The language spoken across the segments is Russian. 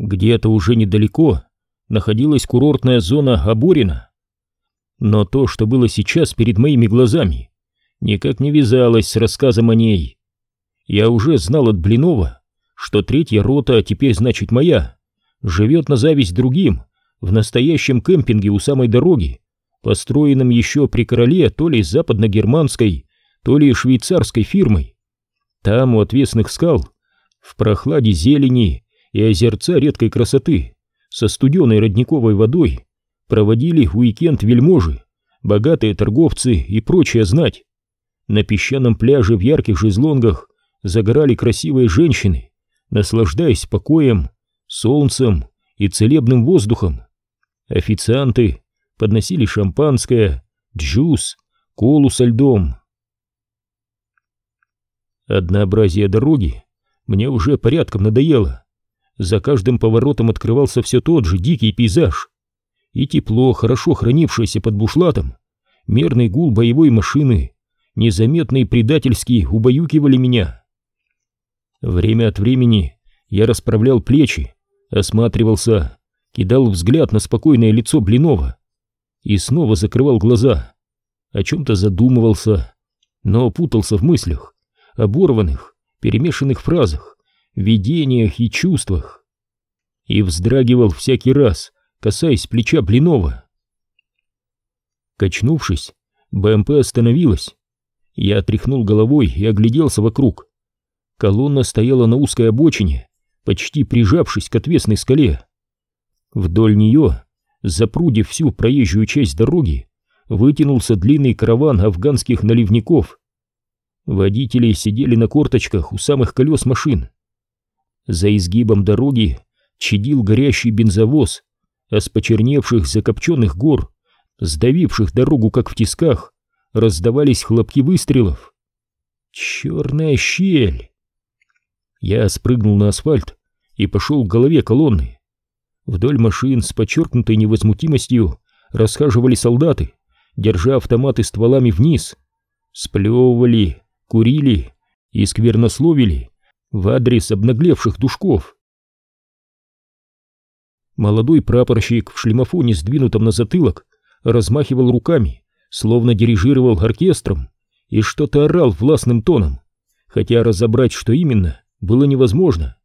Где-то уже недалеко находилась курортная зона Аборина. Но то, что было сейчас перед моими глазами, никак не вязалось с рассказом о ней. Я уже знал от Блинова, что третья рота, теперь значит моя, живет на зависть другим, в настоящем кемпинге у самой дороги, построенном еще при короле то ли западно-германской, то ли швейцарской фирмой. Там у отвесных скал, в прохладе зелени и озерца редкой красоты, со студеной родниковой водой, проводили уикенд вельможи, богатые торговцы и прочая знать. На песчаном пляже в ярких жезлонгах загорали красивые женщины, наслаждаясь покоем, солнцем и целебным воздухом. Официанты подносили шампанское, джус, колу со льдом. Однообразие дороги мне уже порядком надоело. За каждым поворотом открывался все тот же дикий пейзаж. И тепло, хорошо хранившееся под бушлатом, мерный гул боевой машины, незаметно и предательски убаюкивали меня. Время от времени я расправлял плечи, осматривался, кидал взгляд на спокойное лицо Блинова и снова закрывал глаза, о чем-то задумывался, но путался в мыслях, оборванных, перемешанных фразах, видениях и чувствах. И вздрагивал всякий раз, касаясь плеча Блинова. Качнувшись, БМП остановилась. Я отряхнул головой и огляделся вокруг. Колонна стояла на узкой обочине, почти прижавшись к отвесной скале. Вдоль нее, запрудив всю проезжую часть дороги, вытянулся длинный караван афганских наливников. Водители сидели на корточках у самых колес машин. За изгибом дороги чадил горящий бензовоз, а с почерневших закопченных гор, сдавивших дорогу как в тисках, раздавались хлопки выстрелов. Черная щель! Я спрыгнул на асфальт и пошел к голове колонны. Вдоль машин с подчеркнутой невозмутимостью расхаживали солдаты, держа автоматы стволами вниз, сплевывали, курили и сквернословили в адрес обнаглевших душков. Молодой прапорщик в шлемофоне, сдвинутом на затылок, размахивал руками, словно дирижировал оркестром, и что-то орал властным тоном, хотя разобрать, что именно, было невозможно.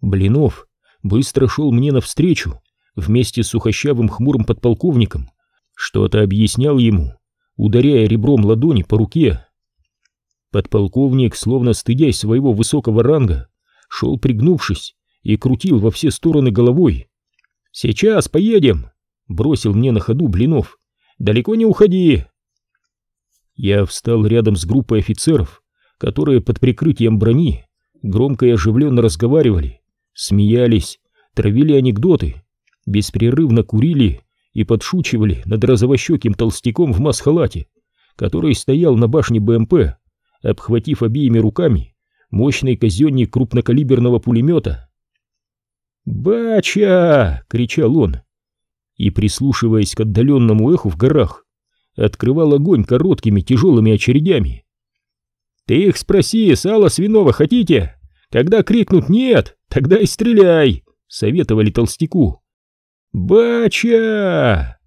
Блинов быстро шел мне навстречу, вместе с сухощавым хмурым подполковником, что-то объяснял ему, ударяя ребром ладони по руке. Подполковник, словно стыдясь своего высокого ранга, шел пригнувшись и крутил во все стороны головой. «Сейчас поедем!» — бросил мне на ходу Блинов. «Далеко не уходи!» Я встал рядом с группой офицеров, которые под прикрытием брони громко и оживленно разговаривали, смеялись, травили анекдоты, беспрерывно курили и подшучивали над розовощеким толстяком в масхалате, который стоял на башне БМП, обхватив обеими руками мощный казенник крупнокалиберного пулемета. «Бача!» — кричал он, и, прислушиваясь к отдаленному эху в горах, открывал огонь короткими тяжелыми очередями. «Ты их спроси, сало свиного хотите? Когда крикнут «нет», тогда и стреляй!» — советовали толстяку. «Бача!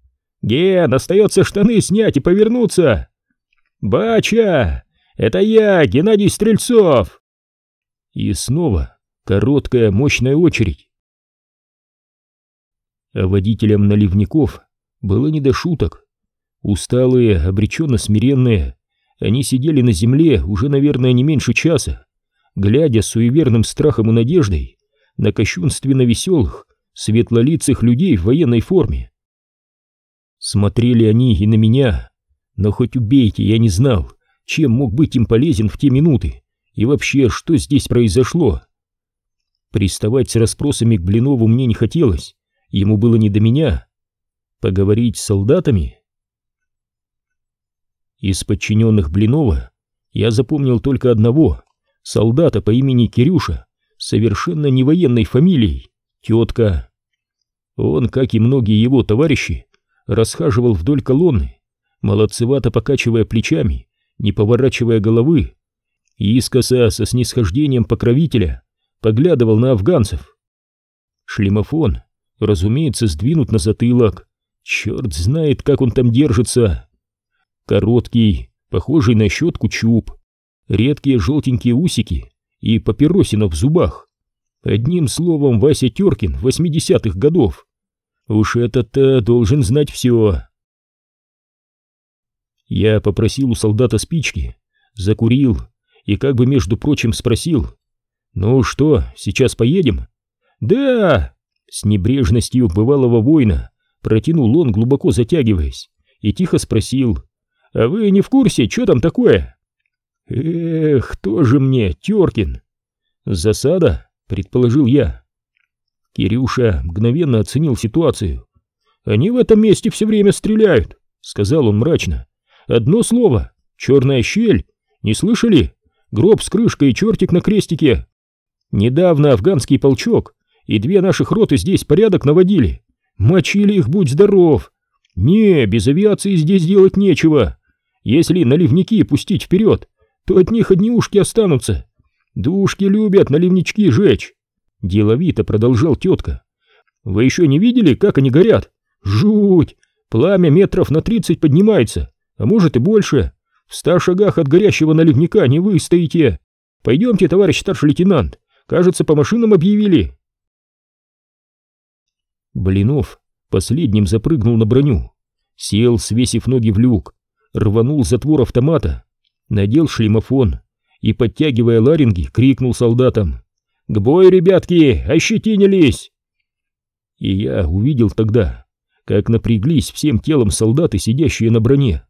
Ген, остается штаны снять и повернуться!» «Бача! Это я, Геннадий Стрельцов!» И снова короткая мощная очередь. А водителям наливников было не до шуток. Усталые, обреченно смиренные, они сидели на земле уже, наверное, не меньше часа, глядя с суеверным страхом и надеждой на кощунственно веселых, светлолицых людей в военной форме. Смотрели они и на меня, но хоть убейте, я не знал, чем мог быть им полезен в те минуты, и вообще, что здесь произошло. Приставать с расспросами к Блинову мне не хотелось, ему было не до меня. Поговорить с солдатами? Из подчиненных Блинова я запомнил только одного, солдата по имени Кирюша, совершенно не военной фамилией, тетка. Он, как и многие его товарищи, расхаживал вдоль колонны, молодцевато покачивая плечами, не поворачивая головы, и искоса со снисхождением покровителя поглядывал на афганцев. Шлемофон, разумеется, сдвинут на затылок. Черт знает, как он там держится. Короткий, похожий на щетку чуб, редкие желтенькие усики и папиросина в зубах. Одним словом, Вася Теркин восьмидесятых годов. Уж этот-то должен знать все. Я попросил у солдата спички, закурил и как бы между прочим спросил. «Ну что, сейчас поедем?» «Да!» С небрежностью бывалого воина протянул он, глубоко затягиваясь, и тихо спросил. «А вы не в курсе, что там такое?» «Эх, тоже мне, Теркин!» «Засада?» — предположил я. Кирюша мгновенно оценил ситуацию. «Они в этом месте все время стреляют», — сказал он мрачно. «Одно слово — черная щель. Не слышали? Гроб с крышкой и чертик на крестике. Недавно афганский полчок и две наших роты здесь порядок наводили. Мочили их, будь здоров. Не, без авиации здесь делать нечего. Если наливники пустить вперед, то от них одни ушки останутся. Душки любят наливнички жечь. Деловито продолжал тетка. Вы еще не видели, как они горят? Жуть! Пламя метров на тридцать поднимается, а может и больше. В ста шагах от горящего наливника не вы стоите. Пойдемте, товарищ старший лейтенант. Кажется, по машинам объявили. Блинов последним запрыгнул на броню, сел, свесив ноги в люк, рванул затвор автомата, надел шлемофон и, подтягивая ларинги, крикнул солдатам «К бою, ребятки! Ощетинились!» И я увидел тогда, как напряглись всем телом солдаты, сидящие на броне,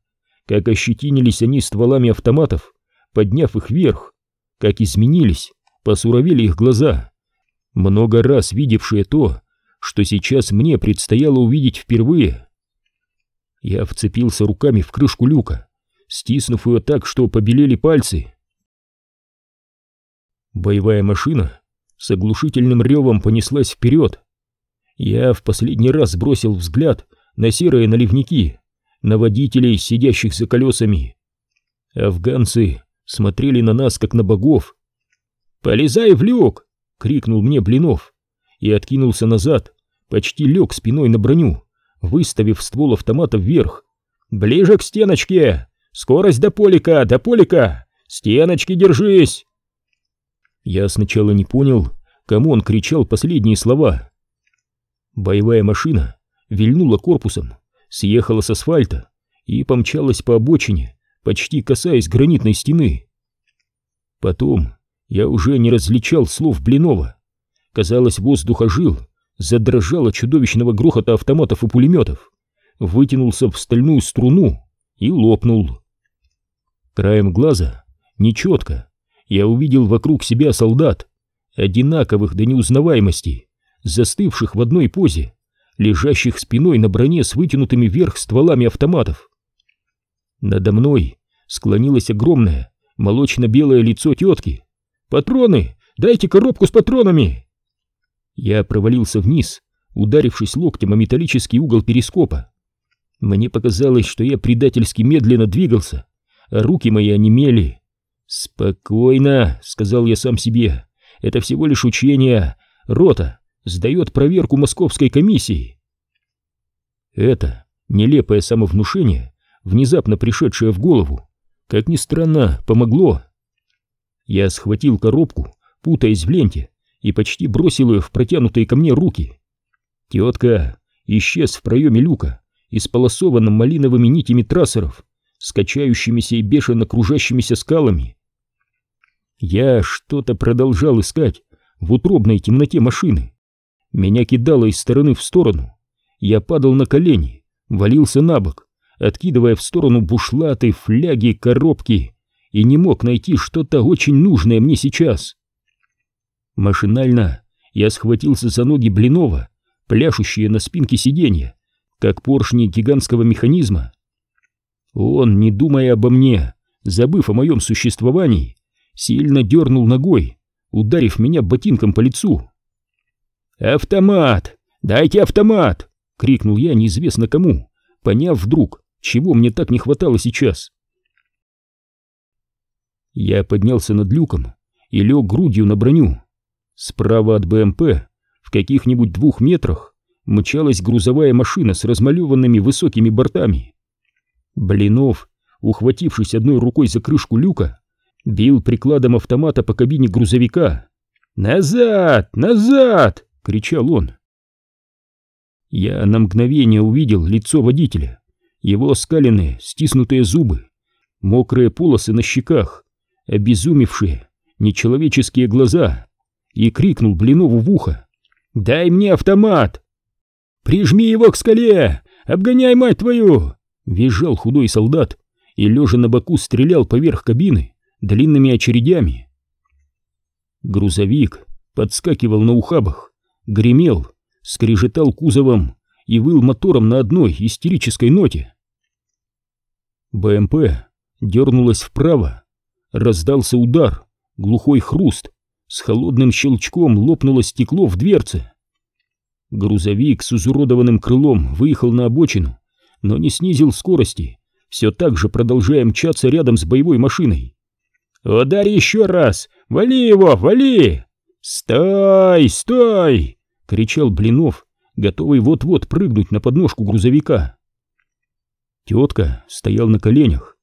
как ощетинились они стволами автоматов, подняв их вверх, как изменились, посуровели их глаза, много раз видевшие то, что сейчас мне предстояло увидеть впервые. Я вцепился руками в крышку люка, стиснув ее так, что побелели пальцы. Боевая машина с оглушительным ревом понеслась вперед. Я в последний раз бросил взгляд на серые наливники, на водителей, сидящих за колесами. Афганцы смотрели на нас, как на богов. «Полезай в люк!» — крикнул мне Блинов и откинулся назад, почти лег спиной на броню, выставив ствол автомата вверх. «Ближе к стеночке! Скорость до полика, до полика! Стеночки держись!» Я сначала не понял, кому он кричал последние слова. Боевая машина вильнула корпусом, съехала с асфальта и помчалась по обочине, почти касаясь гранитной стены. Потом я уже не различал слов Блинова. Казалось, воздух ожил, задрожал от чудовищного грохота автоматов и пулеметов, вытянулся в стальную струну и лопнул. Краем глаза, нечетко, я увидел вокруг себя солдат, одинаковых до неузнаваемости, застывших в одной позе, лежащих спиной на броне с вытянутыми вверх стволами автоматов. Надо мной склонилось огромное молочно-белое лицо тетки. «Патроны! Дайте коробку с патронами!» Я провалился вниз, ударившись локтем о металлический угол перископа. Мне показалось, что я предательски медленно двигался, а руки мои онемели. «Спокойно», — сказал я сам себе, — «это всего лишь учение. Рота сдает проверку московской комиссии». Это нелепое самовнушение, внезапно пришедшее в голову, как ни странно, помогло. Я схватил коробку, путаясь в ленте, и почти бросил ее в протянутые ко мне руки. Тетка исчез в проеме люка, исполосованном малиновыми нитями трассеров, скачающимися и бешено кружащимися скалами. Я что-то продолжал искать в утробной темноте машины. Меня кидало из стороны в сторону. Я падал на колени, валился на бок, откидывая в сторону бушлаты, фляги, коробки, и не мог найти что-то очень нужное мне сейчас. Машинально я схватился за ноги Блинова, пляшущие на спинке сиденья, как поршни гигантского механизма. Он, не думая обо мне, забыв о моем существовании, сильно дернул ногой, ударив меня ботинком по лицу. «Автомат! Дайте автомат!» — крикнул я неизвестно кому, поняв вдруг, чего мне так не хватало сейчас. Я поднялся над люком и лег грудью на броню. Справа от БМП в каких-нибудь двух метрах мчалась грузовая машина с размалеванными высокими бортами. Блинов, ухватившись одной рукой за крышку люка, бил прикладом автомата по кабине грузовика. «Назад! Назад!» — кричал он. Я на мгновение увидел лицо водителя, его оскаленные, стиснутые зубы, мокрые полосы на щеках, обезумевшие, нечеловеческие глаза, и крикнул Блинову в ухо. «Дай мне автомат!» «Прижми его к скале! Обгоняй, мать твою!» Визжал худой солдат и, лежа на боку, стрелял поверх кабины длинными очередями. Грузовик подскакивал на ухабах, гремел, скрежетал кузовом и выл мотором на одной истерической ноте. БМП дернулась вправо, раздался удар, глухой хруст, с холодным щелчком лопнуло стекло в дверце. Грузовик с изуродованным крылом выехал на обочину, но не снизил скорости, все так же продолжая мчаться рядом с боевой машиной. «Ударь еще раз! Вали его, вали!» «Стой, стой!» — кричал Блинов, готовый вот-вот прыгнуть на подножку грузовика. Тетка стоял на коленях,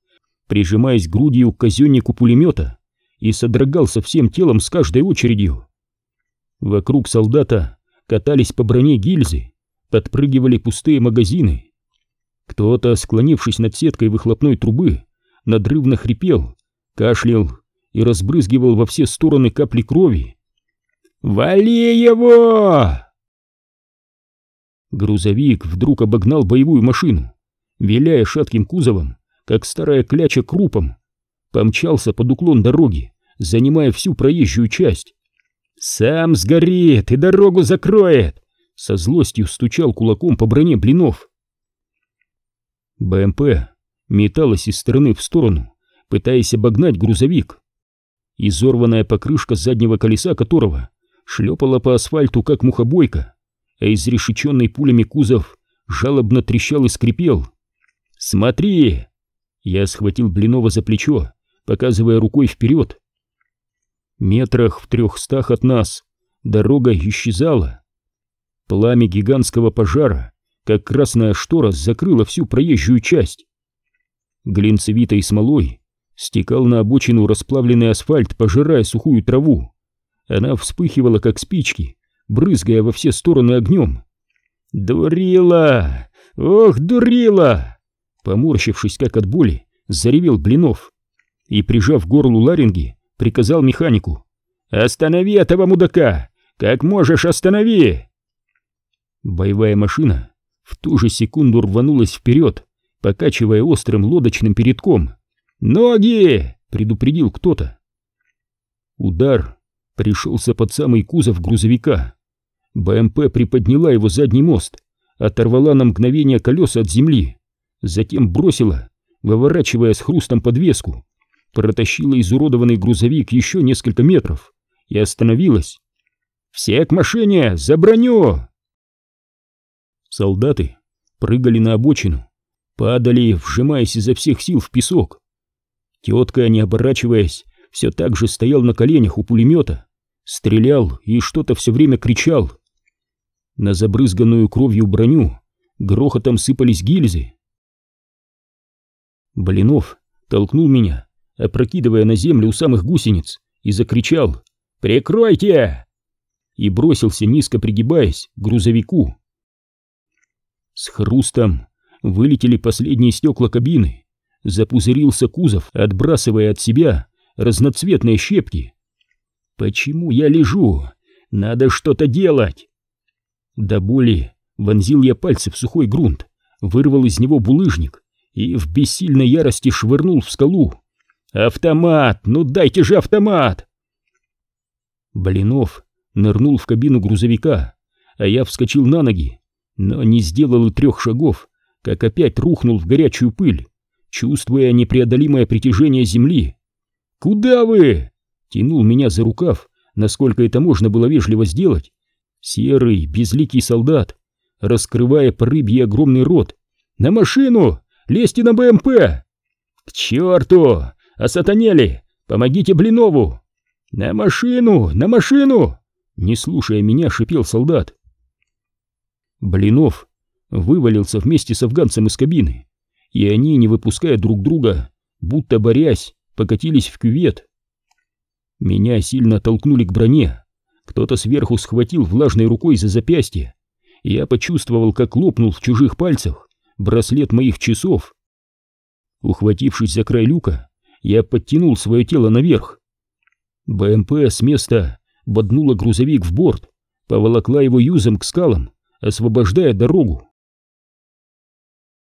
прижимаясь грудью к казеннику пулемета и содрогался всем телом с каждой очередью. Вокруг солдата катались по броне гильзы, подпрыгивали пустые магазины. Кто-то, склонившись над сеткой выхлопной трубы, надрывно хрипел, кашлял и разбрызгивал во все стороны капли крови. «Вали его!» Грузовик вдруг обогнал боевую машину, виляя шатким кузовом, как старая кляча крупом, помчался под уклон дороги, занимая всю проезжую часть. «Сам сгорит и дорогу закроет!» Со злостью стучал кулаком по броне блинов. БМП металась из стороны в сторону, пытаясь обогнать грузовик. Изорванная покрышка заднего колеса которого шлепала по асфальту, как мухобойка, а изрешеченный пулями кузов жалобно трещал и скрипел. «Смотри!» Я схватил Блинова за плечо, показывая рукой вперед. Метрах в трехстах от нас дорога исчезала. Пламя гигантского пожара, как красная штора, закрыло всю проезжую часть. Глинцевитой смолой стекал на обочину расплавленный асфальт, пожирая сухую траву. Она вспыхивала, как спички, брызгая во все стороны огнем. «Дурила! Ох, дурила!» Поморщившись, как от боли, заревел Блинов и, прижав горлу ларинги, приказал механику. «Останови этого мудака! Как можешь, останови!» Боевая машина в ту же секунду рванулась вперед, покачивая острым лодочным передком. «Ноги!» — предупредил кто-то. Удар пришелся под самый кузов грузовика. БМП приподняла его задний мост, оторвала на мгновение колеса от земли, затем бросила, выворачивая с хрустом подвеску, протащила изуродованный грузовик еще несколько метров и остановилась. «Все к машине! За броню!» Солдаты прыгали на обочину, падали, вжимаясь изо всех сил в песок. Тетка, не оборачиваясь, все так же стоял на коленях у пулемета, стрелял и что-то все время кричал. На забрызганную кровью броню грохотом сыпались гильзы. Блинов толкнул меня, опрокидывая на землю у самых гусениц, и закричал «Прикройте!» и бросился, низко пригибаясь, к грузовику. С хрустом вылетели последние стекла кабины, запузырился кузов, отбрасывая от себя разноцветные щепки. «Почему я лежу? Надо что-то делать!» До боли вонзил я пальцы в сухой грунт, вырвал из него булыжник и в бессильной ярости швырнул в скалу. «Автомат! Ну дайте же автомат!» Блинов нырнул в кабину грузовика, а я вскочил на ноги, но не сделал и трех шагов, как опять рухнул в горячую пыль, чувствуя непреодолимое притяжение земли. «Куда вы?» — тянул меня за рукав, насколько это можно было вежливо сделать. Серый, безликий солдат, раскрывая по рыбье огромный рот. «На машину! Лезьте на БМП!» «К черту! Осатанели! Помогите Блинову!» «На машину! На машину!» Не слушая меня, шипел солдат. Блинов вывалился вместе с афганцем из кабины, и они, не выпуская друг друга, будто борясь, покатились в кювет. Меня сильно толкнули к броне, кто-то сверху схватил влажной рукой за запястье, я почувствовал, как лопнул в чужих пальцах браслет моих часов. Ухватившись за край люка, я подтянул свое тело наверх. БМП с места боднула грузовик в борт, поволокла его юзом к скалам, освобождая дорогу.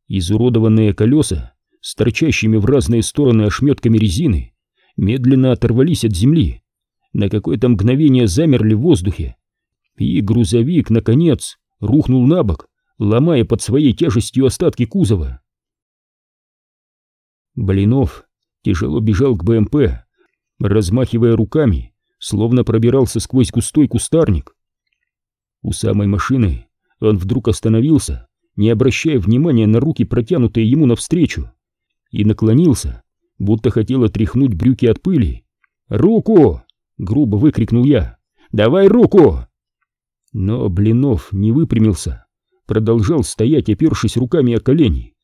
Изуродованные колеса с торчащими в разные стороны ошметками резины медленно оторвались от земли, на какое-то мгновение замерли в воздухе, и грузовик, наконец, рухнул на бок, ломая под своей тяжестью остатки кузова. Блинов тяжело бежал к БМП, размахивая руками, словно пробирался сквозь густой кустарник. У самой машины он вдруг остановился, не обращая внимания на руки, протянутые ему навстречу, и наклонился, будто хотел отряхнуть брюки от пыли. «Руку!» — грубо выкрикнул я. «Давай руку!» Но Блинов не выпрямился, продолжал стоять, опершись руками о колени.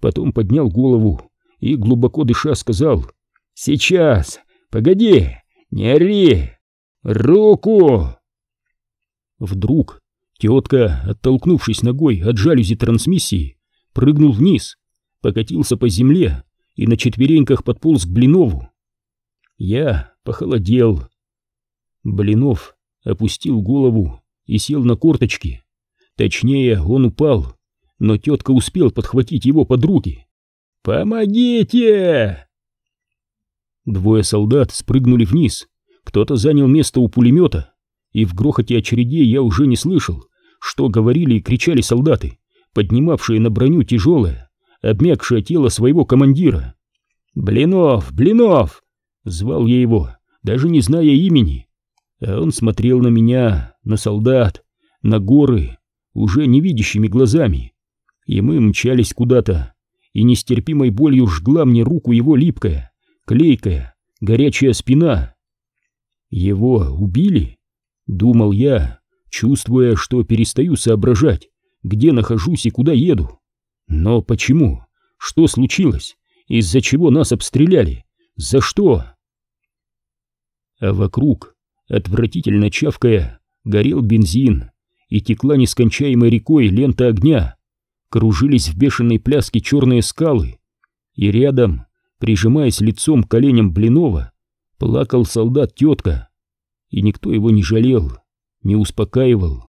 Потом поднял голову и, глубоко дыша, сказал «Сейчас! Погоди! Не ори! Руку!» Вдруг тетка, оттолкнувшись ногой от жалюзи трансмиссии, прыгнул вниз, покатился по земле и на четвереньках подполз к Блинову. Я похолодел. Блинов опустил голову и сел на корточки. Точнее, он упал, но тетка успел подхватить его под руки. «Помогите!» Двое солдат спрыгнули вниз, кто-то занял место у пулемета, и в грохоте очередей я уже не слышал, что говорили и кричали солдаты, поднимавшие на броню тяжелое, обмякшее тело своего командира. «Блинов! Блинов!» — звал я его, даже не зная имени. А он смотрел на меня, на солдат, на горы, уже невидящими глазами. И мы мчались куда-то, и нестерпимой болью жгла мне руку его липкая, клейкая, горячая спина. Его убили? Думал я, чувствуя, что перестаю соображать, где нахожусь и куда еду. Но почему? Что случилось? Из-за чего нас обстреляли? За что? А вокруг, отвратительно чавкая, горел бензин, и текла нескончаемой рекой лента огня. Кружились в бешеной пляске черные скалы, и рядом, прижимаясь лицом к коленям Блинова, плакал солдат-тетка, и никто его не жалел, не успокаивал.